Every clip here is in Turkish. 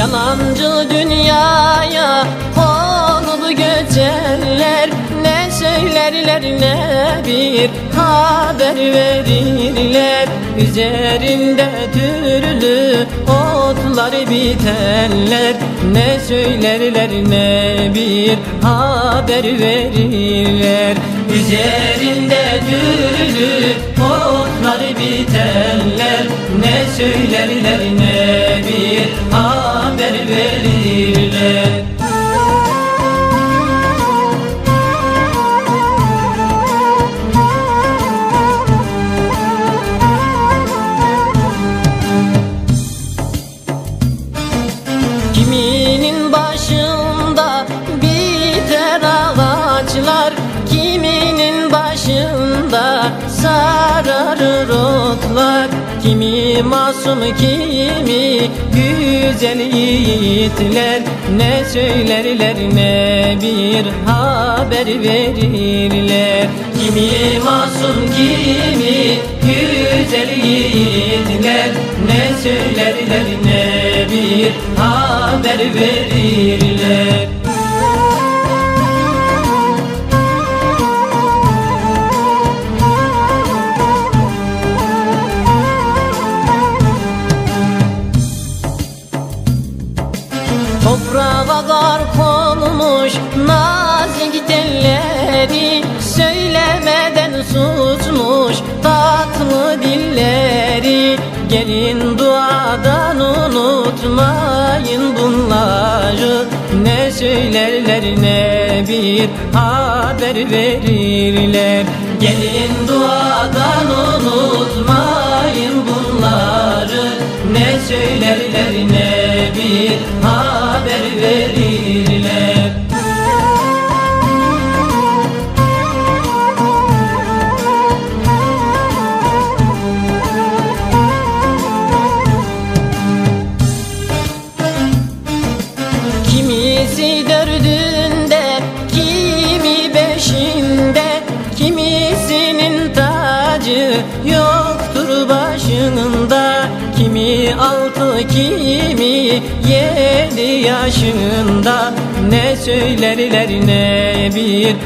Yalancı dünyaya konup göçerler Ne söylerler ne bir haber verirler. Üzerinde türlü otlar biterler Ne söylerler ne bir haber verirler. Üzerinde türlü otlar biterler Ne söylerler ne verirler sararır otlar Kimi masum kimi güzel yiğitler. Ne söylerler ne bir haber verirler. Kimi masum kimi güzel yiğitler. Ne söylerler ne bir haber verirler Toprağa gar konmuş nazik telleri Söylemeden susmuş tatlı dilleri. Gelin duadan unutmayın bunları. Ne söylerler ne bir haber verirler. Gelin duadan Kimisi dördünde, kimi beşinde Kimisinin tacı yoktur başında Kimi altı, kimi yedi yaşında. Ne söylerler ne bir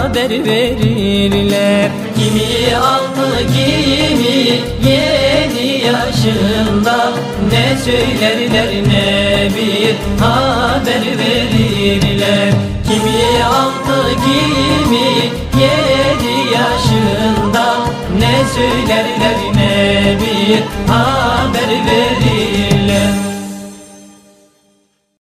haber verirler. Kimi altı, kimi yedi yaşında. Ne söylerler ne bir haber verirler. Kimi altı kimi yedi yaşında. Ne söylerler ne bir haber verirler